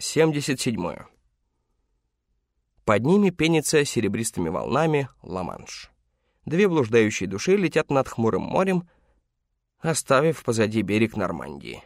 77. Под ними пенится серебристыми волнами Ла-Манш. Две блуждающие души летят над хмурым морем, оставив позади берег Нормандии.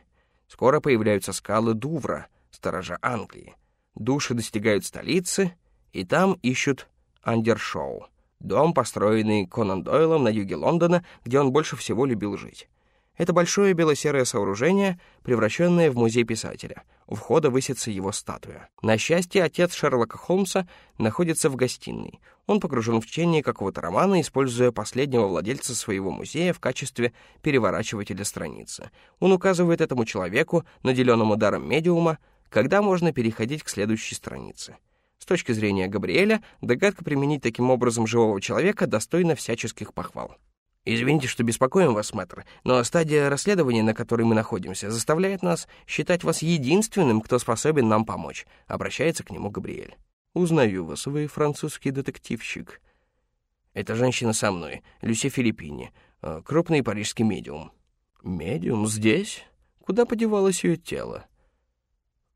Скоро появляются скалы Дувра, сторожа Англии. Души достигают столицы, и там ищут Андершоу, дом, построенный Конан Дойлом на юге Лондона, где он больше всего любил жить. Это большое бело-серое сооружение, превращенное в музей писателя. У входа высится его статуя. На счастье, отец Шерлока Холмса находится в гостиной. Он погружен в чтение какого-то романа, используя последнего владельца своего музея в качестве переворачивателя страницы. Он указывает этому человеку, наделенному даром медиума, когда можно переходить к следующей странице. С точки зрения Габриэля, догадка применить таким образом живого человека достойна всяческих похвал. «Извините, что беспокоим вас, мэтр, но стадия расследования, на которой мы находимся, заставляет нас считать вас единственным, кто способен нам помочь», — обращается к нему Габриэль. «Узнаю вас, вы французский детективщик». «Эта женщина со мной, Люси Филиппини, э, крупный парижский медиум». «Медиум здесь? Куда подевалось ее тело?»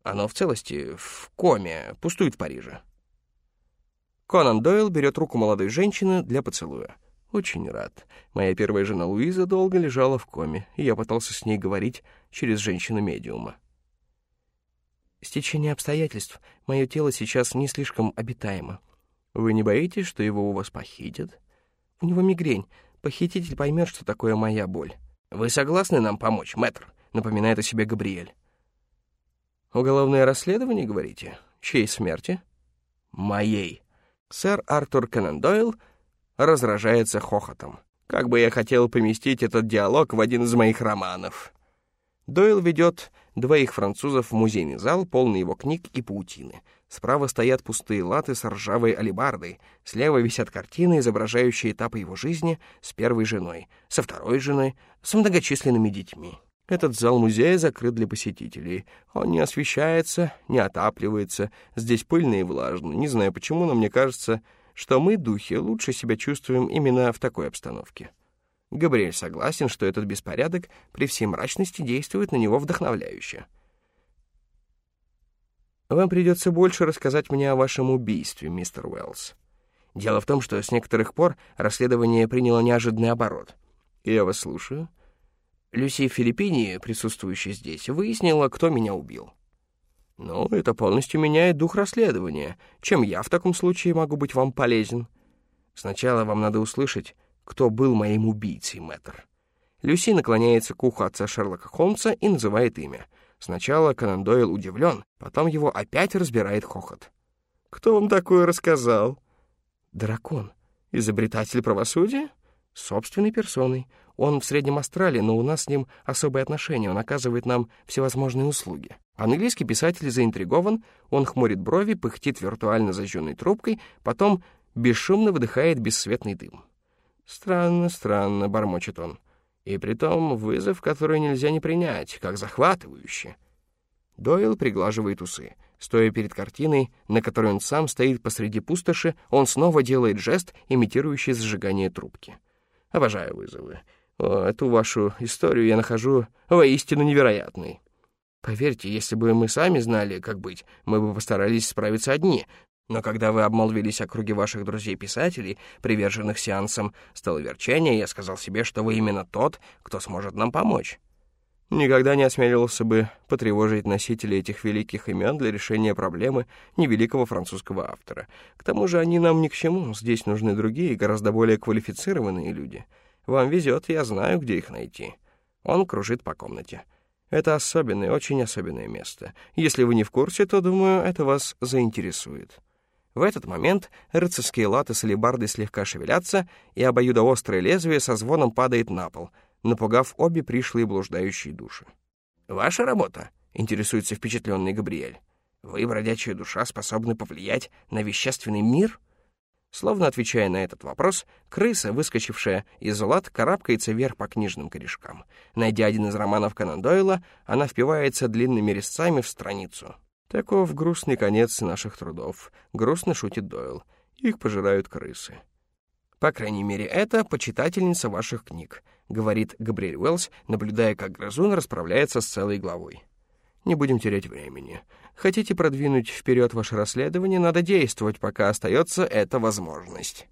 «Оно в целости, в коме, пустует в Париже». Конан Дойл берет руку молодой женщины для поцелуя. Очень рад. Моя первая жена Луиза долго лежала в коме, и я пытался с ней говорить через женщину-медиума. Стечение обстоятельств. Мое тело сейчас не слишком обитаемо. Вы не боитесь, что его у вас похитят? У него мигрень. Похититель поймет, что такое моя боль. Вы согласны нам помочь, мэтр? Напоминает о себе Габриэль. Уголовное расследование, говорите? Чьей смерти? Моей. Сэр Артур Конан Дойл — разражается хохотом. Как бы я хотел поместить этот диалог в один из моих романов. Дойл ведет двоих французов в музейный зал, полный его книг и паутины. Справа стоят пустые латы с ржавой алебардой, слева висят картины, изображающие этапы его жизни с первой женой, со второй женой, с многочисленными детьми. Этот зал музея закрыт для посетителей. Он не освещается, не отапливается, здесь пыльно и влажно. Не знаю почему, но мне кажется, что мы, духи, лучше себя чувствуем именно в такой обстановке. Габриэль согласен, что этот беспорядок при всей мрачности действует на него вдохновляюще. Вам придется больше рассказать мне о вашем убийстве, мистер Уэллс. Дело в том, что с некоторых пор расследование приняло неожиданный оборот. Я вас слушаю. Люси Филиппини, присутствующая здесь, выяснила, кто меня убил. «Ну, это полностью меняет дух расследования. Чем я в таком случае могу быть вам полезен?» «Сначала вам надо услышать, кто был моим убийцей, мэтр». Люси наклоняется к уху отца Шерлока Холмса и называет имя. Сначала Конан Дойл удивлен, потом его опять разбирает хохот. «Кто вам такое рассказал?» «Дракон. Изобретатель правосудия?» «Собственной персоной. Он в Среднем Астрале, но у нас с ним особые отношения, он оказывает нам всевозможные услуги». Английский писатель заинтригован, он хмурит брови, пыхтит виртуально зажженной трубкой, потом бесшумно выдыхает бесцветный дым. «Странно, странно», — бормочет он. «И притом вызов, который нельзя не принять, как захватывающе». Дойл приглаживает усы. Стоя перед картиной, на которой он сам стоит посреди пустоши, он снова делает жест, имитирующий зажигание трубки. «Обожаю вызовы. О, эту вашу историю я нахожу воистину невероятной». Поверьте, если бы мы сами знали, как быть, мы бы постарались справиться одни. Но когда вы обмолвились о круге ваших друзей-писателей, приверженных сеансам столоверчения, я сказал себе, что вы именно тот, кто сможет нам помочь. Никогда не осмеливался бы потревожить носителей этих великих имен для решения проблемы невеликого французского автора. К тому же они нам ни к чему, здесь нужны другие, гораздо более квалифицированные люди. Вам везет, я знаю, где их найти. Он кружит по комнате. Это особенное, очень особенное место. Если вы не в курсе, то, думаю, это вас заинтересует. В этот момент рыцарские латы с алебардой слегка шевелятся, и обоюдоострое лезвие со звоном падает на пол, напугав обе пришлые блуждающие души. «Ваша работа?» — интересуется впечатленный Габриэль. «Вы, бродячая душа, способны повлиять на вещественный мир?» Словно отвечая на этот вопрос, крыса, выскочившая из лад, карабкается вверх по книжным корешкам. Найдя один из романов Конан Дойла, она впивается длинными резцами в страницу. Таков грустный конец наших трудов. Грустно шутит Дойл. Их пожирают крысы. По крайней мере, это почитательница ваших книг, говорит Габриэль Уэллс, наблюдая, как грызун расправляется с целой главой. Не будем терять времени. Хотите продвинуть вперед ваше расследование, надо действовать, пока остается эта возможность.